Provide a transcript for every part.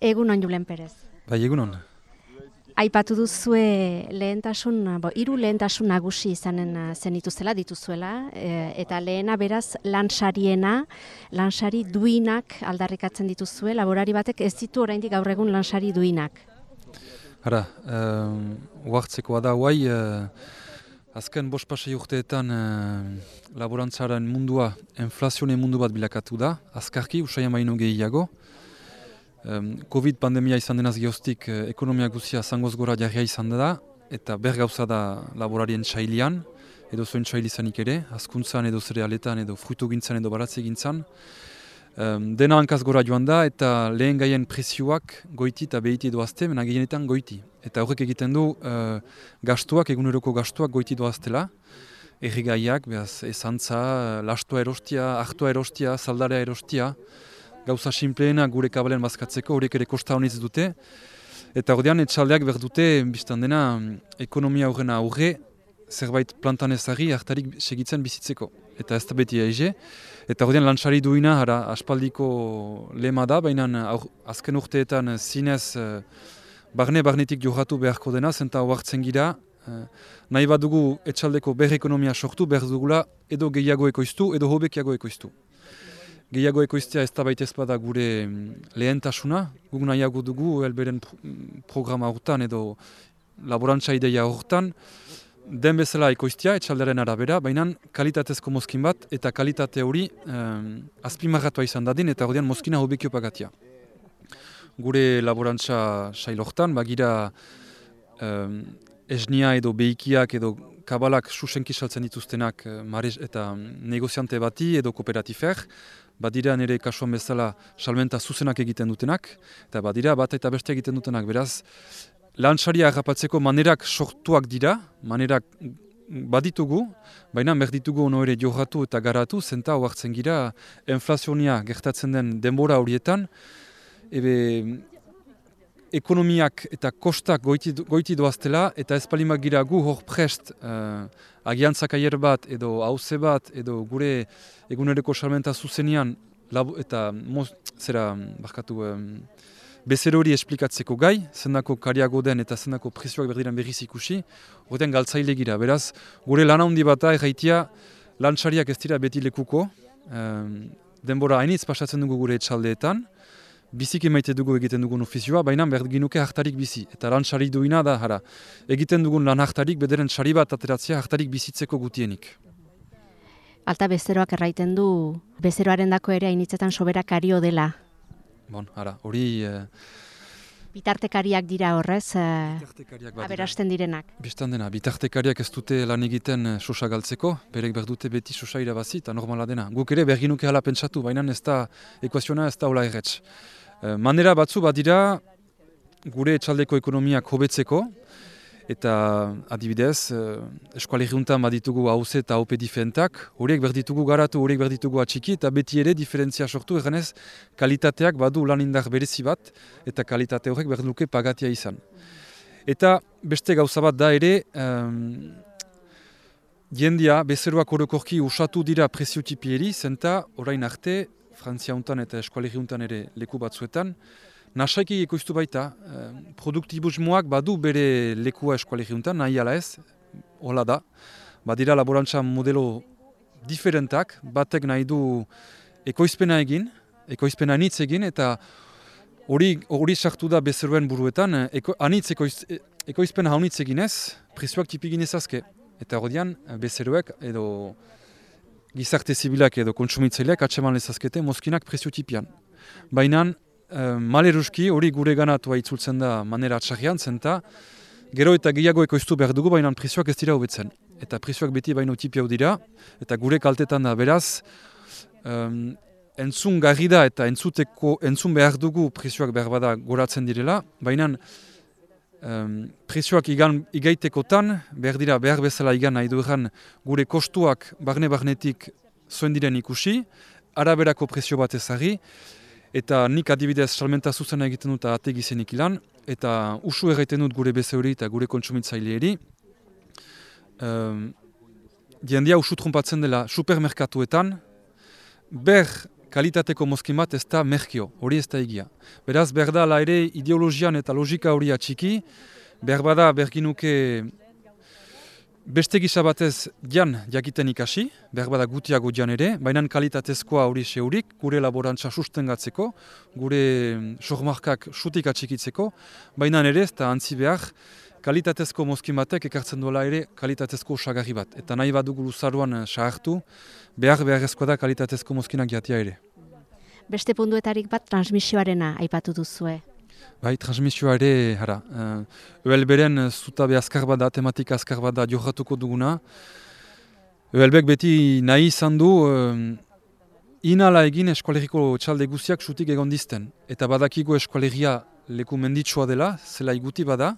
Egun on Julen Perez. Bai, egun. Aipatu duzue lehentasun, bo, hiru lehentasun nagusi izanen eh, zenituzela, dituzuela, e, eta lehena beraz lansariena, lansari duinak aldarrikatzen dituzue, laborari batek ez ditu oraindik gaur egun lansari duinak. Hara, uh, uartzekoa da guai, uh, azken bost pasei urteetan uh, laborantzaren mundua, inflazione mundu bat bilakatu da, azkarki, usaian baino gehiago, Covid pandemia izan denaz geostik eh, ekonomia guzia zangoz gora jarria izan da, eta ber gauza da laborarien txailian, edo zoen txail izanik ere, askuntzan edo zerealetan edo frutu gintzan edo baratze gintzan. dena hankaz gora joan da, eta lehen gaien presioak goiti eta behiti doazte, mena gehienetan goiti. Eta horrek egiten du uh, gastuak, eguneroko gastuak goiti doaztela, errigaiak, behaz, esantza, lastua erostia, hartua erostia, zaldarea erostia, gauza simpleena gure kabalen bazkatzeko, horiek ere kosta honiz dute. Eta ordean, etxaldeak behar dute, biztan dena, ekonomia horrena aurre, zerbait plantan ezari hartarik segitzen bizitzeko. Eta ez da beti aize. Eta ordean, lantxari duina, hara, aspaldiko lema da, baina azken urteetan zinez barne-barnetik johatu beharko dena, zenta hoartzen gira, nahi bat dugu etxaldeko ber ekonomia sortu, behar dugula edo gehiago ekoiztu, edo hobekiago ekoiztu gehiago ekoiztea ez da baita ezpada gure mm, lehentasuna. Guk nahiago dugu elberen mm, programa hortan edo laborantza ideia hortan. Den bezala ekoiztea, etxaldaren arabera, baina kalitatezko mozkin bat eta kalitate hori um, azpimarratua izan dadin eta horrean mozkina hobekio pagatia. Gure laborantza sail hortan, bagira um, esnia edo behikiak edo kabalak susenki saltzen dituztenak eta negoziante bati edo kooperatifer, badira nire kasuan bezala salmenta zuzenak egiten dutenak, eta badira bat eta beste egiten dutenak, beraz, lantxaria agapatzeko manerak sortuak dira, manerak baditugu, baina merditugu ono ere johatu eta garatu, zenta hoartzen gira, inflazionia gertatzen den denbora horietan, ebe ekonomiak eta kostak goiti, goiti doaztela, eta ez palimak gira gu hor prest uh, agiantzak aier bat, edo hauze bat, edo gure egunereko salmenta zuzenian, eta moz, zera, barkatu, um, bezer hori esplikatzeko gai, zendako kariago den eta zendako prezioak berdiran berriz ikusi, horretan galtzaile gira. Beraz, gure lan handi bata erraitia, lantxariak ez dira beti lekuko, um, denbora hainitz pasatzen dugu gure etxaldeetan, biziki maite dugu egiten dugun ofizioa, baina behar ginuke hartarik bizi. Eta lan sari duina da, hara, egiten dugun lan hartarik, bederen sari bat ateratzea hartarik bizitzeko gutienik. Alta bezeroak erraiten du, bezeroaren dako ere hainitzetan soberak ario dela. Bon, hara, hori... Eh, bitartekariak dira horrez, eh, aberasten direnak. Bistan dena, bitartekariak ez dute lan egiten eh, sosa galtzeko, berek behar dute beti sosa irabazi eta normala dena. Guk ere berginuke hala pentsatu, baina ez da ekuaziona ez da hola erretz. Eh, manera batzu badira gure etxaldeko ekonomiak hobetzeko, eta adibidez, eh, eskualerri untan baditugu hauze eta haupe diferentak, horiek berditugu garatu, horiek berditugu atxiki, eta beti ere diferentzia sortu, eganez kalitateak badu lanindar berezi bat, eta kalitate horrek berduke pagatia izan. Eta beste gauza bat da ere, um, jendia, bezeroak orokorki usatu dira presio tipieri, zenta orain arte, Frantzia untan eta eskualerri untan ere leku batzuetan. Nasaiki ekoiztu baita, eh, produktibusmoak badu bere lekua eskualerri untan, nahi ala ez, hola da. Badira laborantza modelo diferentak, batek nahi du ekoizpena egin, ekoizpena anitz egin, eta hori hori sartu da bezeruen buruetan, eko, anitz ekoiz, ekoizpena haunitz egin ez, prezioak tipigin ezazke. Eta hori bezeruek edo gizarte zibilak edo kontsumitzaileak atseman lezazkete mozkinak prezio tipian. Baina, e, maleruski hori gure ganatua itzultzen da manera atxarrian, zenta gero eta gehiago ekoiztu behar dugu, baina prezioak ez dira hobetzen. Eta prezioak beti baino tipia dira, eta gure kaltetan da beraz, um, entzun garri da eta entzuteko, entzun behar dugu prezioak behar bada goratzen direla, baina um, prezioak igan, igaitekotan, behar dira behar bezala igan nahi dueran gure kostuak barne-barnetik zoen diren ikusi, araberako prezio bat ezari, eta nik adibidez salmenta zuzena egiten dut ate gizenik ilan, eta usu egiten dut gure beze hori eta gure kontsumitzaileeri. Um, diendia usu trompatzen dela supermerkatuetan, ber kalitateko mozkin bat ez da merkio, hori ez da egia. Beraz, da ere ideologian eta logika hori atxiki, behar bada berginuke beste gisa batez jan jakiten ikasi, behar bada gutiago jan ere, baina kalitatezkoa hori seurik, gure laborantza sustengatzeko, gure sohmarkak sutik atxikitzeko, baina ere ez da antzi behar, kalitatezko mozkin batek ekartzen duela ere kalitatezko osagarri bat. Eta nahi bat dugu luzaruan eh, sahartu, behar beharrezkoa da kalitatezko mozkinak jatia ere. Beste punduetarik bat transmisioarena aipatu duzue. Bai, transmisioa ere, hara, uh, beren uh, zutabe azkar bada, tematika azkar bada johatuko duguna. Uelbek beti nahi izan du, inala egin eskualeriko txalde guziak sutik egon dizten. Eta badakigo eskualeria leku menditsua dela, zela iguti bada.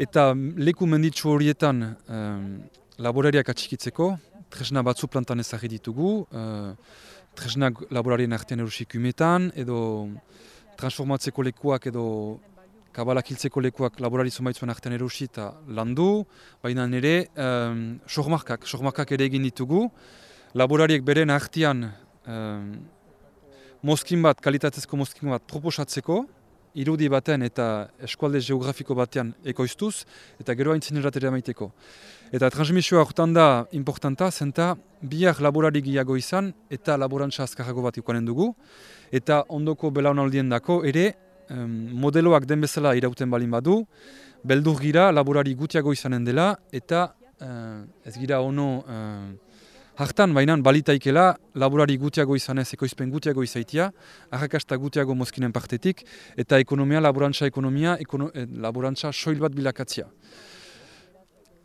Eta leku menditsu horietan um, laborariak atxikitzeko, tresna batzu plantan ezagri ditugu, uh, tresnak laborarien artean erusik edo transformatzeko lekuak edo kabalak hiltzeko lekuak laborari zumaitzuen artean erusi eta landu, baina nire um, sohmarkak, sohmarkak ere egin ditugu, laborariek beren artean um, mozkin bat, kalitatezko mozkin bat proposatzeko, irudi baten eta eskualde geografiko batean ekoiztuz, eta gero hain zineratera maiteko. Eta transmisioa horretan da importanta, zenta biak laborari gehiago izan eta laborantza azkarrago bat ikoanen dugu, eta ondoko belaunaldien dako ere modeloak den bezala irauten balin badu, beldur gira laborari gutiago izanen dela, eta uh, ez gira ono Hartan, baina balitaikela, laborari gutiago izanez, ekoizpen gutiago izaitia, arrakasta gutiago mozkinen partetik, eta ekonomia, laborantza ekonomia, ekono, eh, laborantza soil bat bilakatzia.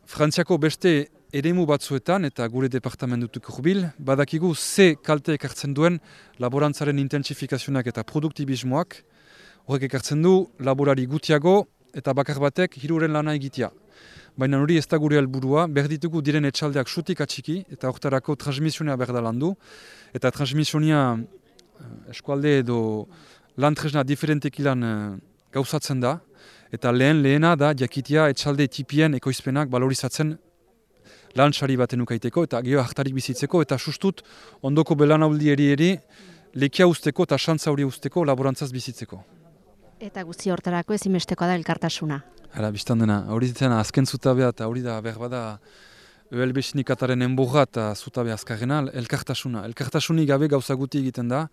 Frantziako beste eremu batzuetan, eta gure departamentutuk urbil, badakigu ze kalte ekartzen duen laborantzaren intensifikazionak eta produktibismoak, horrek ekartzen du laborari gutiago eta bakar batek hiruren lana egitea. Baina hori ez da gure helburua, behar ditugu diren etxaldeak sutik atxiki, eta horretarako transmisionia behar da landu, eta transmisionia eh, eskualde edo lan tresna diferentek ilan eh, gauzatzen da, eta lehen lehena da jakitia etxalde tipien ekoizpenak balorizatzen lan baten ukaiteko, eta geho hartarik bizitzeko, eta sustut ondoko belan eri eri lekia usteko eta xantza hori usteko laborantzaz bizitzeko. Eta guzti hortarako ezimestekoa da elkartasuna. Hala, biztan dena, hori ditzen azken zutabea eta hori da behar bada ÖLB sindikataren enburra eta zutabe azkarrena, elkartasuna. Elkartasuni gabe gauza guti egiten da,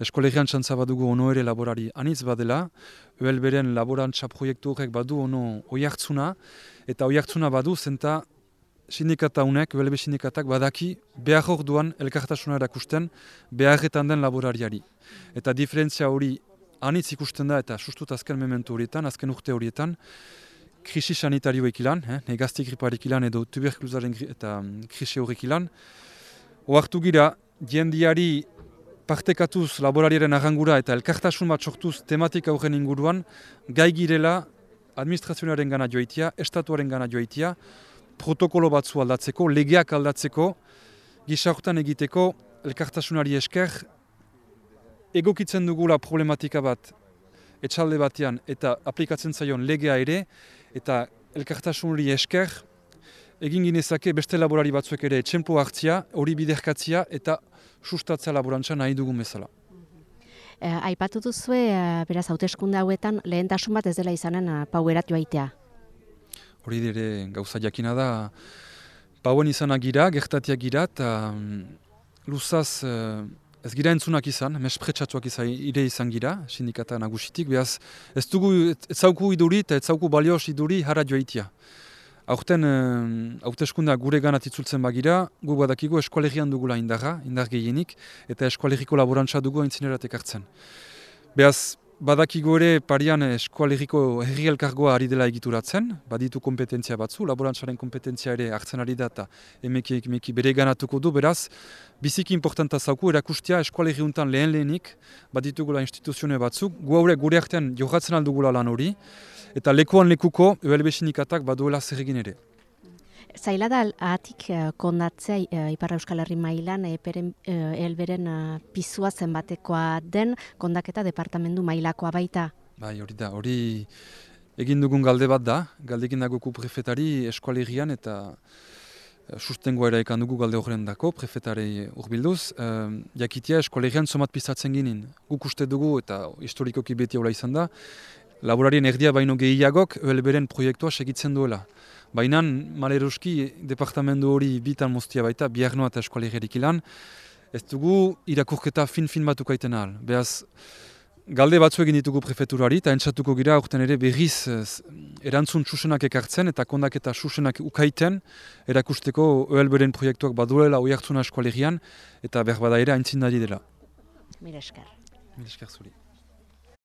eskolegian txantza badugu ono ere laborari anitz badela, ÖLB-ren laborantza proiektu horrek badu ono oiartzuna, eta oiartzuna badu zenta sindikata unek, ÖLB sindikatak badaki behar hor duan elkartasuna erakusten beharretan den laborariari. Eta diferentzia hori anitz ikusten da eta sustut azken mementu horietan, azken urte horietan, krisi sanitarioek ilan, eh, negazti griparek ilan edo tuberkulosaren eta um, krisi horrek ilan. Oartu gira, diendiari partekatuz laborariaren arrangura eta elkartasun bat sortuz tematika horren inguruan, gai girela administrazioaren gana joaitia, estatuaren gana joaitia, protokolo batzu aldatzeko, legeak aldatzeko, gisa egiteko, elkartasunari esker, egokitzen dugula problematika bat etxalde batean eta aplikatzen zaion legea ere eta elkartasun hori esker egin ginezake beste laborari batzuek ere etxempo hartzia, hori biderkatzia eta sustatzea laborantza nahi dugun bezala. Eh, aipatu duzue, eh, beraz, hauteskunde hauetan lehentasun bat ez dela izanen eh, pauerat joaitea? Hori dire gauza jakina da, pauen izanak gira, gertatiak gira, eta mm, luzaz Ez gira entzunak izan, mespretsatuak izan, ire izan gira, sindikata nagusitik, behaz ez dugu, ez zauku iduri eta ez zauku balioz iduri harra joaitia. Aurten, haute gure ganat itzultzen bagira, gu badakigu eskualegian dugula indarra, indar gehienik, eta eskualegiko laborantza dugu aintzinerat ekartzen. Behaz, Badakigu ere parian eskualeriko herri elkargoa ari dela egituratzen, baditu kompetentzia batzu, laborantzaren kompetentzia ere hartzen ari da eta emeki, emeki bere ganatuko du, beraz, biziki importanta zauku, erakustia eskualerri untan lehen lehenik, baditugula instituzione batzuk, gu haure gure artean johatzen aldugula lan hori, eta lekuan lekuko ULB sindikatak baduela zer ere. Zaila da ahatik uh, kondatzea uh, Iparra Euskal Herri mailan eperen, uh, elberen pizua zenbatekoa den kondaketa departamendu mailakoa baita? Bai, hori da, hori egin dugun galde bat da, galdekin dago prefetari eskualerian eta sustengoa ere ekan dugu galde horren dako, prefetarei urbilduz. Uh, jakitia eskolegian somat pizatzen ginen. Guk uste dugu eta historikoki beti hola izan da, laborarien erdia baino gehiagok beren proiektua segitzen duela. Baina, maleruski, departamentu hori bitan moztia baita, biarnoa eta eskolegiarik ilan, ez dugu irakurketa fin-fin batuk aiten ahal. Beaz, galde batzu egin ditugu prefeturari, eta entzatuko gira, urten ere berriz erantzun txusenak ekartzen, eta kondak eta txusenak ukaiten, erakusteko OLB-ren proiektuak baduela oi hartzuna eskolegian, eta berbada ere aintzindari dela. Mire esker. Mire esker zuri.